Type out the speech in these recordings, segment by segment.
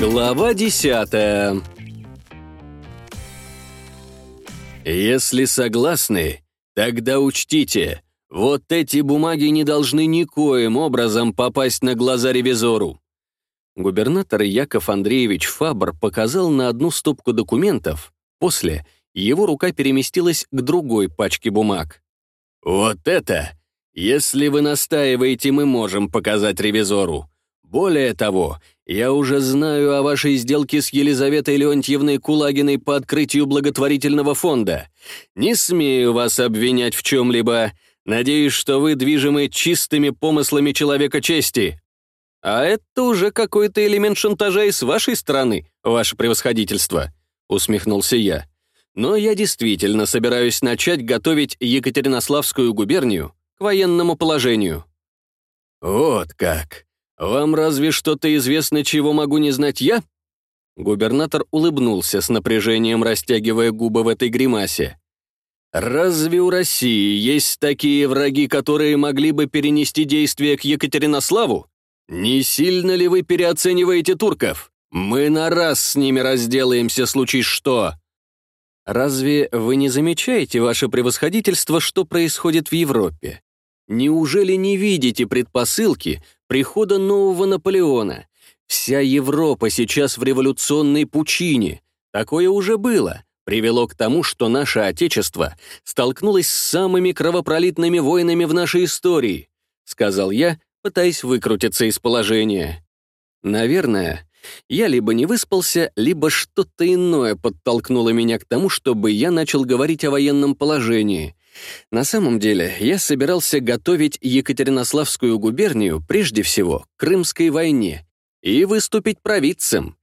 Глава десятая Если согласны, тогда учтите, вот эти бумаги не должны никоим образом попасть на глаза ревизору. Губернатор Яков Андреевич Фабр показал на одну стопку документов, после его рука переместилась к другой пачке бумаг. «Вот это, если вы настаиваете, мы можем показать ревизору. Более того, я уже знаю о вашей сделке с Елизаветой Леонтьевной Кулагиной по открытию благотворительного фонда. Не смею вас обвинять в чем-либо. Надеюсь, что вы движимы чистыми помыслами человека чести. А это уже какой-то элемент шантажа и с вашей стороны, ваше превосходительство», — усмехнулся я. «Но я действительно собираюсь начать готовить Екатеринославскую губернию к военному положению». «Вот как! Вам разве что-то известно, чего могу не знать я?» Губернатор улыбнулся с напряжением, растягивая губы в этой гримасе. Разве у России есть такие враги, которые могли бы перенести действия к Екатеринославу? Не сильно ли вы переоцениваете турков? Мы на раз с ними разделаемся, случись что. Разве вы не замечаете, ваше превосходительство, что происходит в Европе? Неужели не видите предпосылки прихода нового Наполеона? Вся Европа сейчас в революционной пучине. Такое уже было привело к тому, что наше Отечество столкнулось с самыми кровопролитными войнами в нашей истории, сказал я, пытаясь выкрутиться из положения. Наверное, я либо не выспался, либо что-то иное подтолкнуло меня к тому, чтобы я начал говорить о военном положении. На самом деле, я собирался готовить Екатеринославскую губернию прежде всего к Крымской войне и выступить провидцем.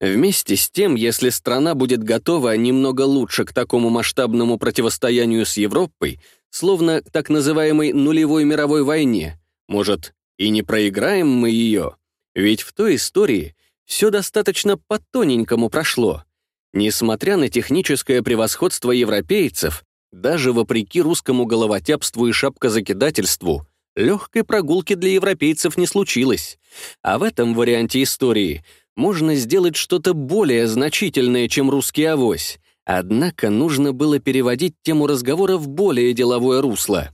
Вместе с тем, если страна будет готова немного лучше к такому масштабному противостоянию с Европой, словно к так называемой нулевой мировой войне, может, и не проиграем мы ее, ведь в той истории все достаточно по-тоненькому прошло. Несмотря на техническое превосходство европейцев, даже вопреки русскому головотяпству и шапкозакидательству, легкой прогулки для европейцев не случилось. А в этом варианте истории — можно сделать что-то более значительное, чем русский авось. Однако нужно было переводить тему разговора в более деловое русло.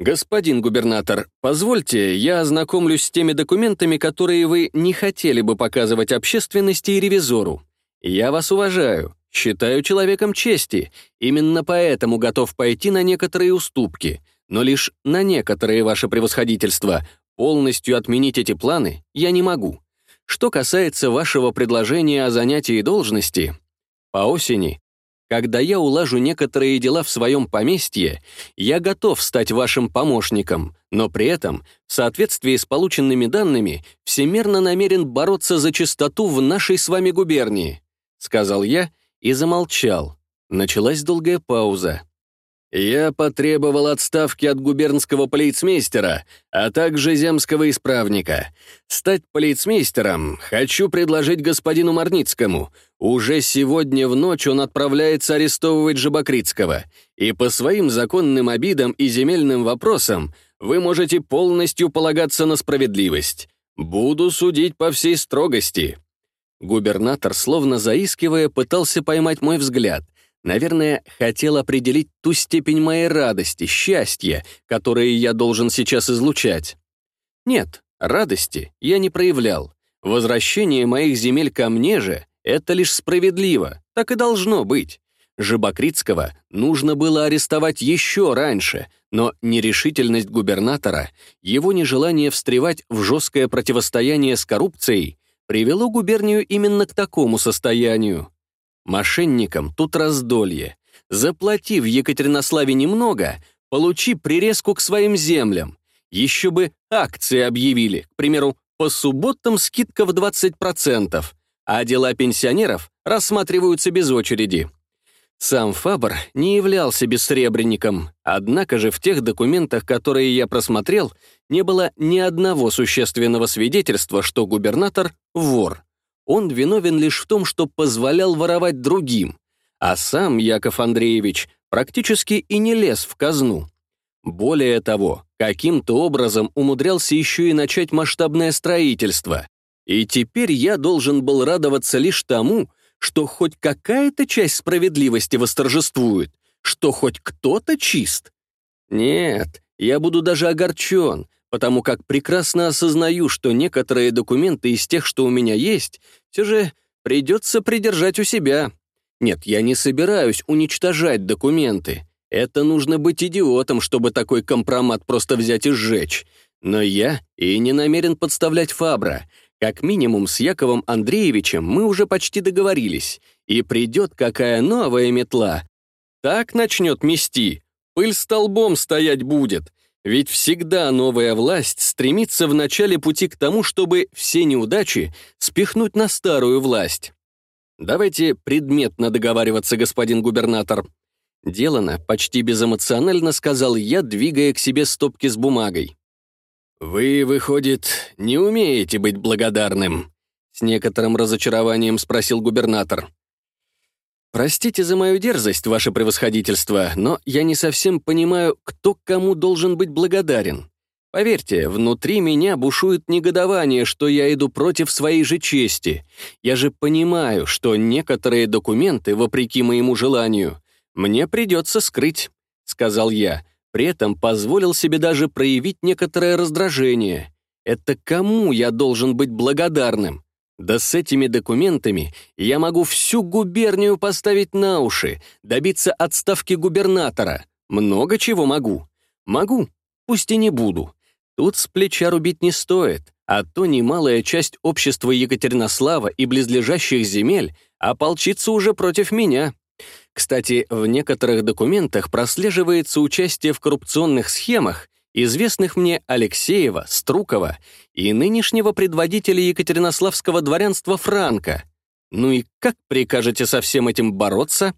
«Господин губернатор, позвольте, я ознакомлюсь с теми документами, которые вы не хотели бы показывать общественности и ревизору. Я вас уважаю, считаю человеком чести, именно поэтому готов пойти на некоторые уступки, но лишь на некоторые ваше превосходительство. Полностью отменить эти планы я не могу. Что касается вашего предложения о занятии должности, по осени, когда я улажу некоторые дела в своем поместье, я готов стать вашим помощником, но при этом, в соответствии с полученными данными, всемерно намерен бороться за чистоту в нашей с вами губернии», — сказал я и замолчал. Началась долгая пауза. Я потребовал отставки от губернского полицмейстера, а также земского исправника. Стать полицмейстером хочу предложить господину Марницкому. Уже сегодня в ночь он отправляется арестовывать Жабокритского, и по своим законным обидам и земельным вопросам вы можете полностью полагаться на справедливость. Буду судить по всей строгости». Губернатор, словно заискивая, пытался поймать мой взгляд — Наверное, хотел определить ту степень моей радости, счастья, которые я должен сейчас излучать. Нет, радости я не проявлял. Возвращение моих земель ко мне же — это лишь справедливо, так и должно быть. Жабокритского нужно было арестовать еще раньше, но нерешительность губернатора, его нежелание встревать в жесткое противостояние с коррупцией привело губернию именно к такому состоянию. Мошенникам тут раздолье. Заплати в Екатеринославе немного, получи прирезку к своим землям. Еще бы акции объявили, к примеру, по субботам скидка в 20%, а дела пенсионеров рассматриваются без очереди. Сам Фабр не являлся бессребренником, однако же в тех документах, которые я просмотрел, не было ни одного существенного свидетельства, что губернатор — вор он виновен лишь в том, что позволял воровать другим, а сам Яков Андреевич практически и не лез в казну. Более того, каким-то образом умудрялся еще и начать масштабное строительство. И теперь я должен был радоваться лишь тому, что хоть какая-то часть справедливости восторжествует, что хоть кто-то чист. Нет, я буду даже огорчен, потому как прекрасно осознаю, что некоторые документы из тех, что у меня есть, все же придется придержать у себя. Нет, я не собираюсь уничтожать документы. Это нужно быть идиотом, чтобы такой компромат просто взять и сжечь. Но я и не намерен подставлять Фабра. Как минимум с Яковом Андреевичем мы уже почти договорились. И придет какая новая метла. Так начнет мести. Пыль столбом стоять будет. Ведь всегда новая власть стремится в начале пути к тому, чтобы все неудачи спихнуть на старую власть. Давайте предметно договариваться, господин губернатор. Делано, почти безэмоционально сказал я, двигая к себе стопки с бумагой. «Вы, выходит, не умеете быть благодарным?» С некоторым разочарованием спросил губернатор. «Простите за мою дерзость, ваше превосходительство, но я не совсем понимаю, кто кому должен быть благодарен. Поверьте, внутри меня бушует негодование, что я иду против своей же чести. Я же понимаю, что некоторые документы, вопреки моему желанию, мне придется скрыть», — сказал я. При этом позволил себе даже проявить некоторое раздражение. Это кому я должен быть благодарным? Да с этими документами я могу всю губернию поставить на уши, добиться отставки губернатора. Много чего могу. Могу, пусть и не буду. Тут с плеча рубить не стоит, а то немалая часть общества Екатеринослава и близлежащих земель ополчится уже против меня. Кстати, в некоторых документах прослеживается участие в коррупционных схемах известных мне Алексеева, Струкова и нынешнего предводителя Екатеринославского дворянства Франка. Ну и как прикажете со всем этим бороться?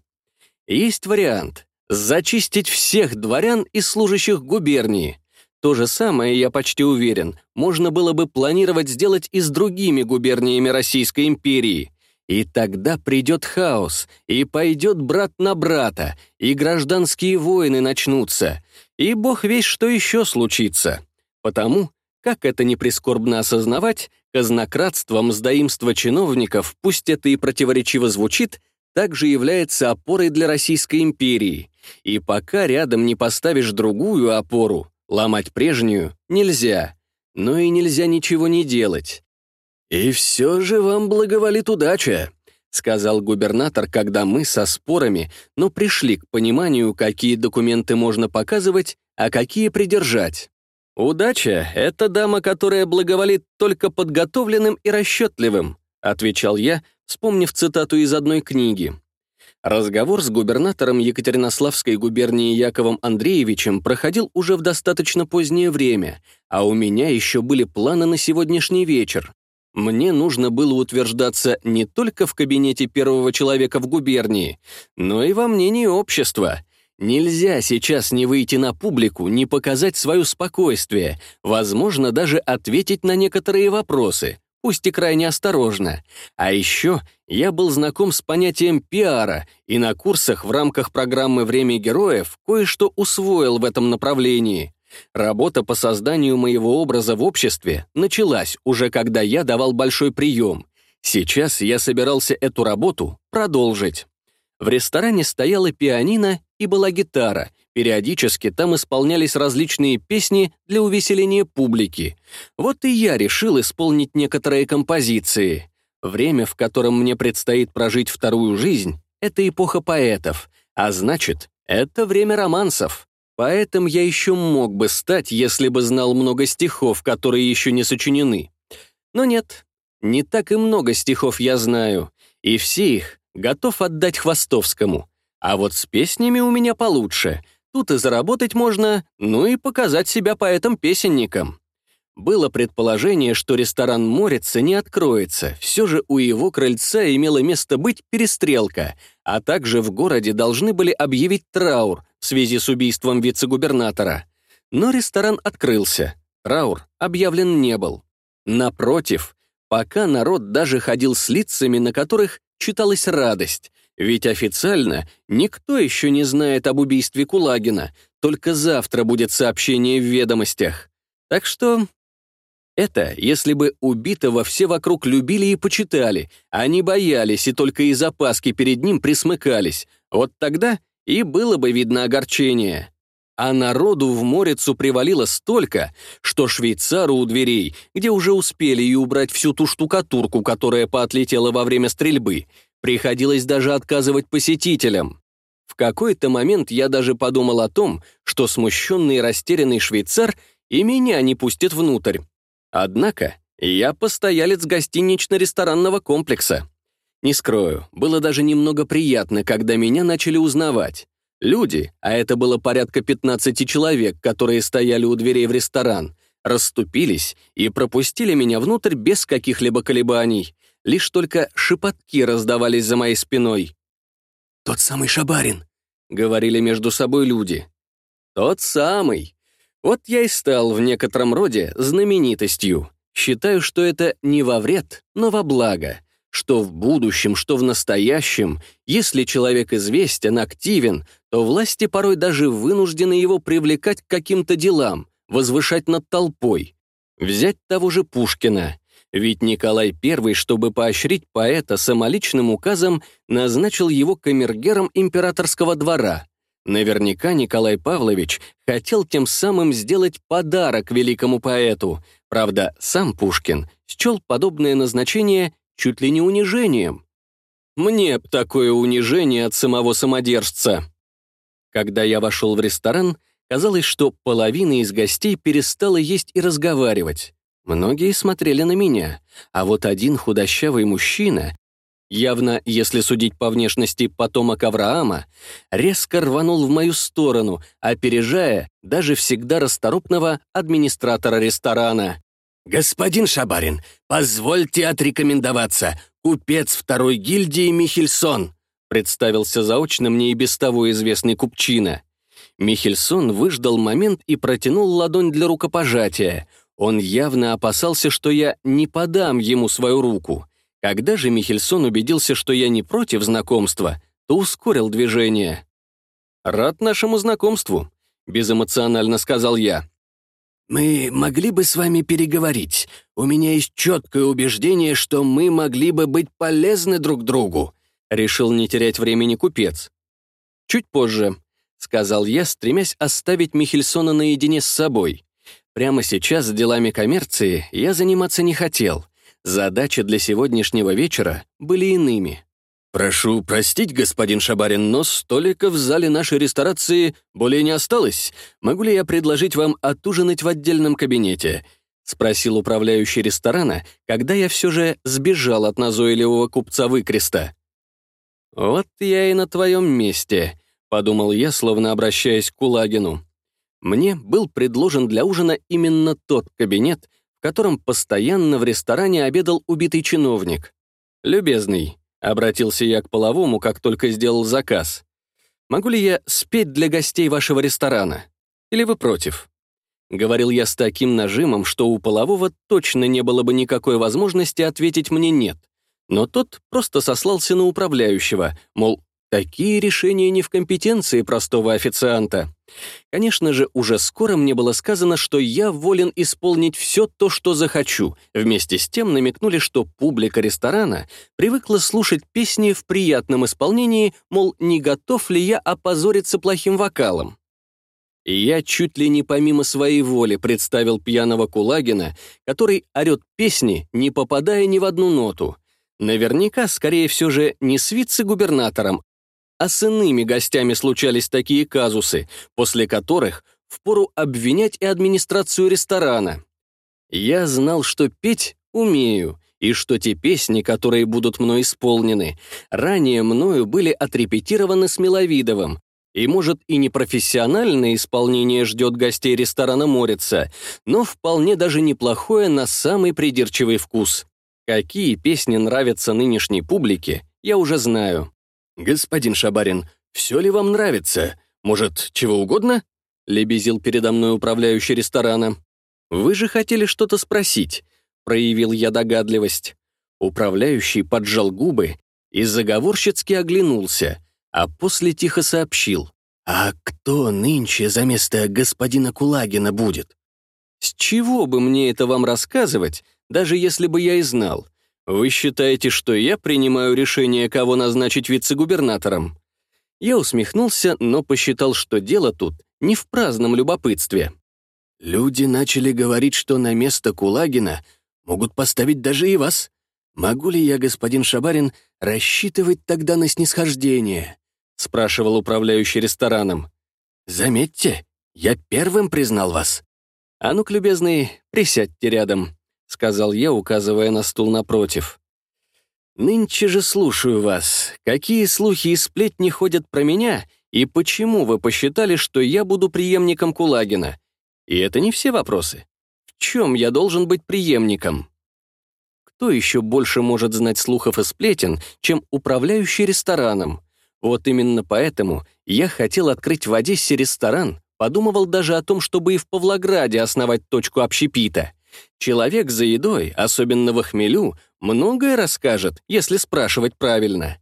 Есть вариант — зачистить всех дворян и служащих губернии. То же самое, я почти уверен, можно было бы планировать сделать и с другими губерниями Российской империи. И тогда придет хаос, и пойдет брат на брата, и гражданские войны начнутся, и бог весь что еще случится. Потому, как это не прискорбно осознавать, казнократство, мздоимство чиновников, пусть это и противоречиво звучит, также является опорой для Российской империи. И пока рядом не поставишь другую опору, ломать прежнюю нельзя. Но и нельзя ничего не делать. «И все же вам благоволит удача», — сказал губернатор, когда мы со спорами, но пришли к пониманию, какие документы можно показывать, а какие придержать. «Удача — это дама, которая благоволит только подготовленным и расчетливым», — отвечал я, вспомнив цитату из одной книги. Разговор с губернатором Екатеринославской губернии Яковом Андреевичем проходил уже в достаточно позднее время, а у меня еще были планы на сегодняшний вечер. Мне нужно было утверждаться не только в кабинете первого человека в губернии, но и во мнении общества. Нельзя сейчас не выйти на публику, не показать свое спокойствие, возможно, даже ответить на некоторые вопросы, пусть и крайне осторожно. А еще я был знаком с понятием пиара и на курсах в рамках программы «Время героев» кое-что усвоил в этом направлении. Работа по созданию моего образа в обществе началась уже когда я давал большой прием. Сейчас я собирался эту работу продолжить. В ресторане стояла пианино и была гитара. Периодически там исполнялись различные песни для увеселения публики. Вот и я решил исполнить некоторые композиции. Время, в котором мне предстоит прожить вторую жизнь, это эпоха поэтов, а значит, это время романсов. Поэтому я еще мог бы стать, если бы знал много стихов, которые еще не сочинены. Но нет, не так и много стихов я знаю, и все их готов отдать Хвостовскому. А вот с песнями у меня получше. Тут и заработать можно, ну и показать себя поэтом-песенником. Было предположение, что ресторан Морица не откроется, все же у его крыльца имела место быть перестрелка, а также в городе должны были объявить траур в связи с убийством вице-губернатора. Но ресторан открылся, траур объявлен не был. Напротив, пока народ даже ходил с лицами, на которых читалась радость, ведь официально никто еще не знает об убийстве Кулагина, только завтра будет сообщение в ведомостях. Так что это, если бы убитого все вокруг любили и почитали, а не боялись и только из опаски перед ним присмыкались, вот тогда и было бы видно огорчение. А народу в Морицу привалило столько, что швейцару у дверей, где уже успели и убрать всю ту штукатурку, которая поотлетела во время стрельбы, приходилось даже отказывать посетителям. В какой-то момент я даже подумал о том, что смущенный и растерянный швейцар и меня не пустит внутрь. Однако я постоялец гостинично-ресторанного комплекса. Не скрою, было даже немного приятно, когда меня начали узнавать. Люди, а это было порядка 15 человек, которые стояли у дверей в ресторан, расступились и пропустили меня внутрь без каких-либо колебаний. Лишь только шепотки раздавались за моей спиной. «Тот самый Шабарин», — говорили между собой люди. «Тот самый. Вот я и стал в некотором роде знаменитостью. Считаю, что это не во вред, но во благо. Что в будущем, что в настоящем, если человек известен, активен, то власти порой даже вынуждены его привлекать к каким-то делам, возвышать над толпой. Взять того же Пушкина. Ведь Николай I, чтобы поощрить поэта самоличным указом, назначил его камергером императорского двора — Наверняка Николай Павлович хотел тем самым сделать подарок великому поэту. Правда, сам Пушкин счел подобное назначение чуть ли не унижением. Мне б такое унижение от самого самодержца. Когда я вошел в ресторан, казалось, что половина из гостей перестала есть и разговаривать. Многие смотрели на меня, а вот один худощавый мужчина явно, если судить по внешности потомок Авраама, резко рванул в мою сторону, опережая даже всегда расторопного администратора ресторана. «Господин Шабарин, позвольте отрекомендоваться. Купец второй гильдии Михельсон», представился заочно мне и без того известный купчина. Михельсон выждал момент и протянул ладонь для рукопожатия. Он явно опасался, что я не подам ему свою руку. Когда же Михельсон убедился, что я не против знакомства, то ускорил движение. «Рад нашему знакомству», — безэмоционально сказал я. «Мы могли бы с вами переговорить. У меня есть четкое убеждение, что мы могли бы быть полезны друг другу», — решил не терять времени купец. «Чуть позже», — сказал я, стремясь оставить Михельсона наедине с собой. Прямо сейчас делами коммерции я заниматься не хотел. Задачи для сегодняшнего вечера были иными. «Прошу простить, господин Шабарин, но столика в зале нашей ресторации более не осталось. Могу ли я предложить вам отужинать в отдельном кабинете?» — спросил управляющий ресторана, когда я все же сбежал от назойливого купца выкреста. «Вот я и на твоем месте», — подумал я, словно обращаясь к Кулагину. Мне был предложен для ужина именно тот кабинет, в котором постоянно в ресторане обедал убитый чиновник. «Любезный», — обратился я к половому, как только сделал заказ. «Могу ли я спеть для гостей вашего ресторана? Или вы против?» Говорил я с таким нажимом, что у полового точно не было бы никакой возможности ответить мне «нет». Но тот просто сослался на управляющего, мол, Такие решения не в компетенции простого официанта. Конечно же, уже скоро мне было сказано, что я волен исполнить все то, что захочу. Вместе с тем намекнули, что публика ресторана привыкла слушать песни в приятном исполнении, мол, не готов ли я опозориться плохим вокалом. И я чуть ли не помимо своей воли представил пьяного Кулагина, который орет песни, не попадая ни в одну ноту. Наверняка, скорее все же, не с вице-губернатором, а с иными гостями случались такие казусы, после которых впору обвинять и администрацию ресторана. Я знал, что петь умею, и что те песни, которые будут мной исполнены, ранее мною были отрепетированы с Миловидовым, и, может, и не профессиональное исполнение ждет гостей ресторана Морица, но вполне даже неплохое на самый придирчивый вкус. Какие песни нравятся нынешней публике, я уже знаю. «Господин Шабарин, все ли вам нравится? Может, чего угодно?» — лебезил передо мной управляющий ресторана. «Вы же хотели что-то спросить», — проявил я догадливость. Управляющий поджал губы и заговорщицки оглянулся, а после тихо сообщил. «А кто нынче за место господина Кулагина будет?» «С чего бы мне это вам рассказывать, даже если бы я и знал? Вы считаете, что я принимаю решение, кого назначить вице-губернатором?» Я усмехнулся, но посчитал, что дело тут не в праздном любопытстве. «Люди начали говорить, что на место Кулагина могут поставить даже и вас. Могу ли я, господин Шабарин, рассчитывать тогда на снисхождение?» — спрашивал управляющий рестораном. «Заметьте, я первым признал вас». «А ну-ка, любезный, присядьте рядом», — сказал я, указывая на стул напротив. «Нынче же слушаю вас. Какие слухи и сплетни ходят про меня, и почему вы посчитали, что я буду преемником Кулагина? И это не все вопросы. В чем я должен быть преемником?» Кто еще больше может знать слухов и сплетен, чем управляющий рестораном? Вот именно поэтому я хотел открыть в Одессе ресторан, подумывал даже о том, чтобы и в Павлограде основать точку общепита. Человек за едой, особенно в хмелю, многое расскажет, если спрашивать правильно.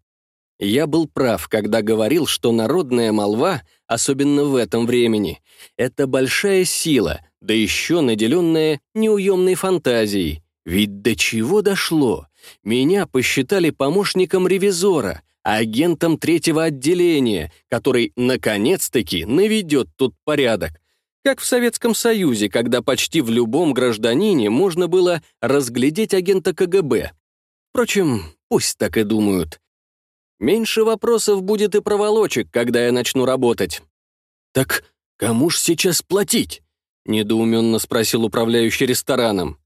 Я был прав, когда говорил, что народная молва, особенно в этом времени, это большая сила, да еще наделенная неуемной фантазией. Ведь до чего дошло? Меня посчитали помощником ревизора, агентом третьего отделения, который, наконец-таки, наведет тут порядок. Как в Советском Союзе, когда почти в любом гражданине можно было разглядеть агента КГБ. Впрочем, пусть так и думают. Меньше вопросов будет и проволочек, когда я начну работать. «Так кому ж сейчас платить?» — недоуменно спросил управляющий рестораном.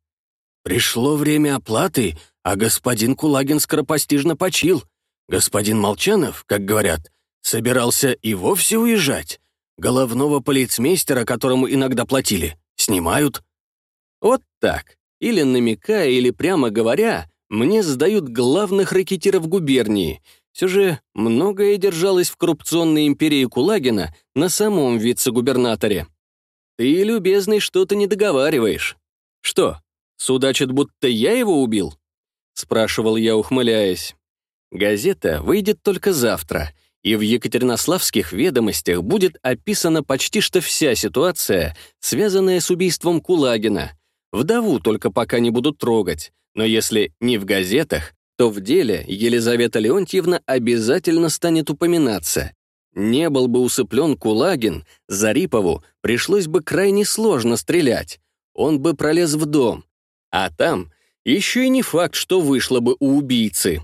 «Пришло время оплаты, а господин Кулагин скоропостижно почил. Господин Молчанов, как говорят, собирался и вовсе уезжать. Головного полицмейстера, которому иногда платили, снимают. Вот так. Или намекая, или прямо говоря, мне сдают главных ракетиров губернии. Все же многое держалось в коррупционной империи Кулагина на самом вице-губернаторе. Ты, любезный, что-то не договариваешь. Что, судачат, будто я его убил? Спрашивал я, ухмыляясь. Газета выйдет только завтра, и в Екатеринославских ведомостях будет описана почти что вся ситуация, связанная с убийством Кулагина. Вдову только пока не будут трогать, но если не в газетах, то в деле Елизавета Леонтьевна обязательно станет упоминаться. Не был бы усыплен Кулагин, Зарипову пришлось бы крайне сложно стрелять. Он бы пролез в дом. А там еще и не факт, что вышло бы у убийцы.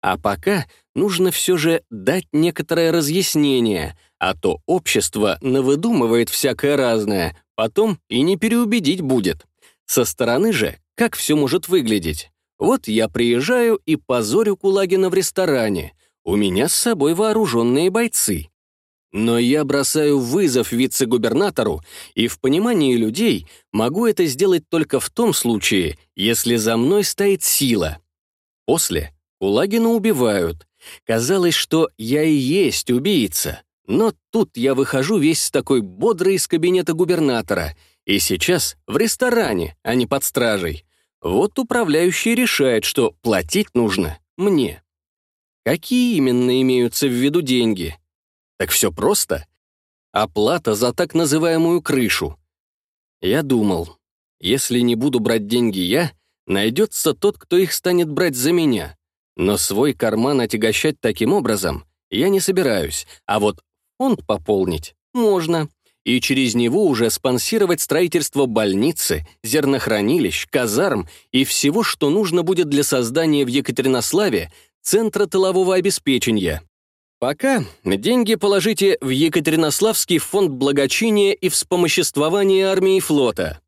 А пока нужно все же дать некоторое разъяснение, а то общество навыдумывает всякое разное, потом и не переубедить будет. Со стороны же, как все может выглядеть? Вот я приезжаю и позорю Кулагина в ресторане. У меня с собой вооруженные бойцы. Но я бросаю вызов вице-губернатору, и в понимании людей могу это сделать только в том случае, если за мной стоит сила. После Кулагина убивают. Казалось, что я и есть убийца. Но тут я выхожу весь такой бодрый из кабинета губернатора. И сейчас в ресторане, а не под стражей. Вот управляющий решает, что платить нужно мне. Какие именно имеются в виду деньги? Так все просто. Оплата за так называемую крышу. Я думал, если не буду брать деньги я, найдется тот, кто их станет брать за меня. Но свой карман отягощать таким образом я не собираюсь, а вот фонд пополнить можно. И через него уже спонсировать строительство больницы, зернохранилищ, казарм и всего, что нужно будет для создания в Екатеринославе Центра тылового обеспечения. Пока деньги положите в Екатеринославский фонд благочиния и вспомоществования армии и флота.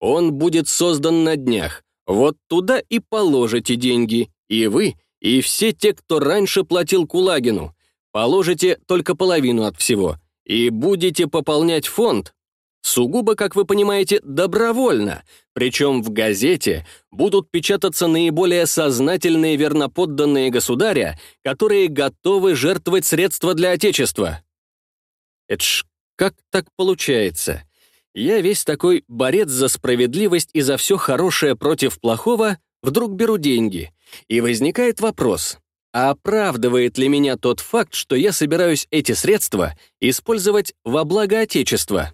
Он будет создан на днях. Вот туда и положите деньги, и вы, и все те, кто раньше платил Кулагину. Положите только половину от всего. И будете пополнять фонд. Сугубо, как вы понимаете, добровольно. Причем в газете будут печататься наиболее сознательные верноподданные государя, которые готовы жертвовать средства для Отечества. Это ж как так получается? Я весь такой борец за справедливость и за все хорошее против плохого, вдруг беру деньги. И возникает вопрос, а оправдывает ли меня тот факт, что я собираюсь эти средства использовать во благо Отечества?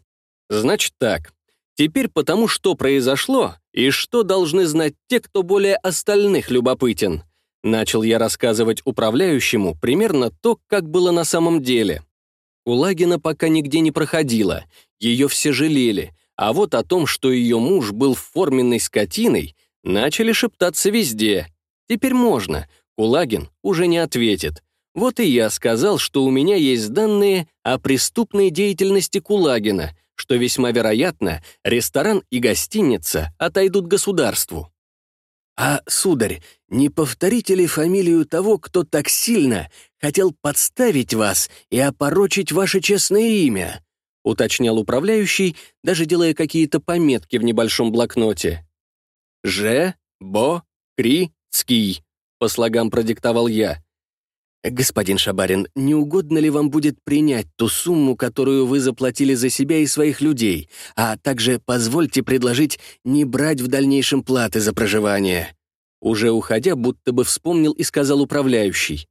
Значит так. Теперь потому, что произошло и что должны знать те, кто более остальных любопытен. Начал я рассказывать управляющему примерно то, как было на самом деле. Кулагина пока нигде не проходила, ее все жалели, а вот о том, что ее муж был форменной скотиной, начали шептаться везде. Теперь можно, Кулагин уже не ответит. Вот и я сказал, что у меня есть данные о преступной деятельности Кулагина, что весьма вероятно, ресторан и гостиница отойдут государству. «А, сударь, не повторите ли фамилию того, кто так сильно хотел подставить вас и опорочить ваше честное имя?» уточнял управляющий, даже делая какие-то пометки в небольшом блокноте. «Ж. Бо. Кри. По слогам продиктовал я. «Господин Шабарин, не угодно ли вам будет принять ту сумму, которую вы заплатили за себя и своих людей, а также позвольте предложить не брать в дальнейшем платы за проживание?» Уже уходя, будто бы вспомнил и сказал управляющий.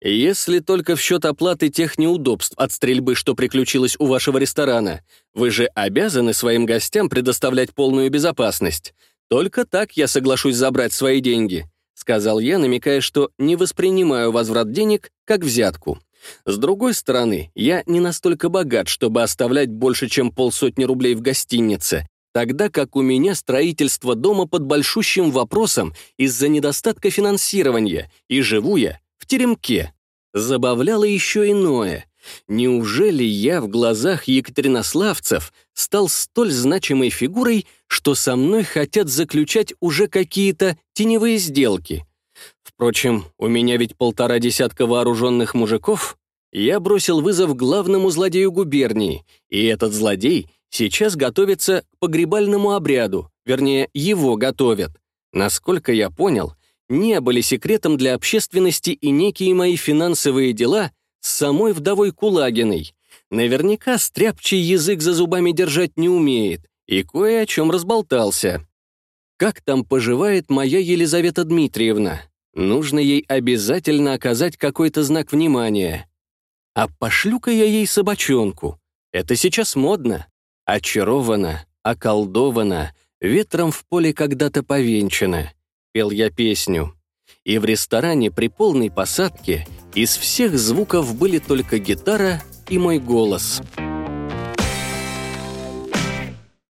«Если только в счет оплаты тех неудобств от стрельбы, что приключилось у вашего ресторана, вы же обязаны своим гостям предоставлять полную безопасность. Только так я соглашусь забрать свои деньги сказал я, намекая, что не воспринимаю возврат денег как взятку. С другой стороны, я не настолько богат, чтобы оставлять больше, чем полсотни рублей в гостинице, тогда как у меня строительство дома под большущим вопросом из-за недостатка финансирования, и живу я в теремке. Забавляло еще иное. Неужели я в глазах екатеринославцев стал столь значимой фигурой, что со мной хотят заключать уже какие-то теневые сделки? Впрочем, у меня ведь полтора десятка вооруженных мужиков. Я бросил вызов главному злодею губернии, и этот злодей сейчас готовится к погребальному обряду, вернее, его готовят. Насколько я понял, не были секретом для общественности и некие мои финансовые дела — с самой вдовой Кулагиной. Наверняка стряпчий язык за зубами держать не умеет и кое о чем разболтался. Как там поживает моя Елизавета Дмитриевна? Нужно ей обязательно оказать какой-то знак внимания. А пошлю-ка я ей собачонку. Это сейчас модно. Очарована, околдована, ветром в поле когда-то повенчана. Пел я песню. И в ресторане при полной посадке из всех звуков были только гитара и мой голос —